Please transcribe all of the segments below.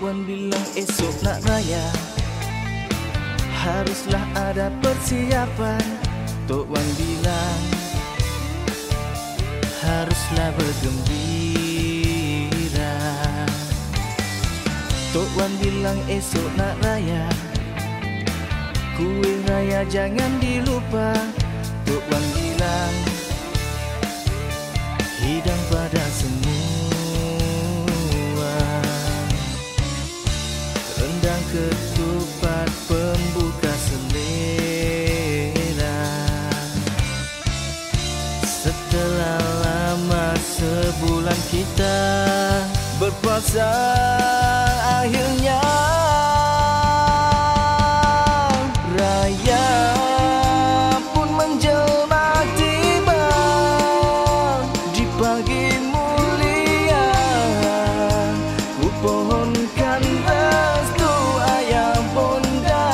Wan bilang esok nak raya Haruslah ada persiapan. Tok Wan bilang Haruslah bergembira. Tok Wan bilang esok nak raya Kue raya jangan dilupa Setelah lama sebulan kita berpuasa akhirnya Raya pun menjelma tiba di pagi mulia. Ku pohonkan restu ayah bunda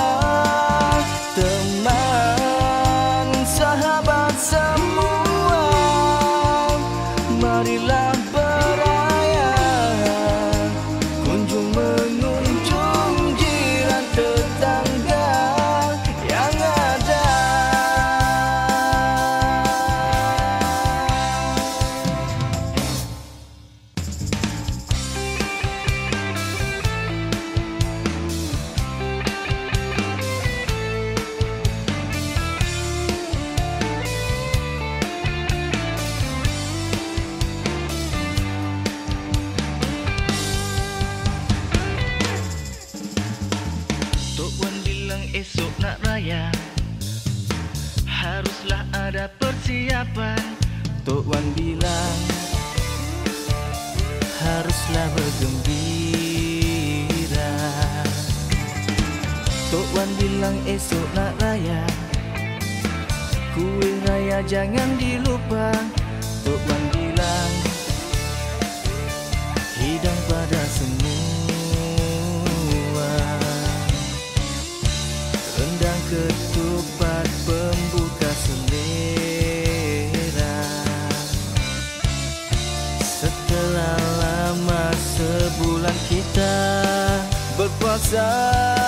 Teman sahabat semua esok nak raya. Haruslah ada persiapan. Tok Wan bilang Haruslah bergembira. Tok Wan bilang esok nak raya. Kue raya jangan dilupa. Tok Wan bilang 画在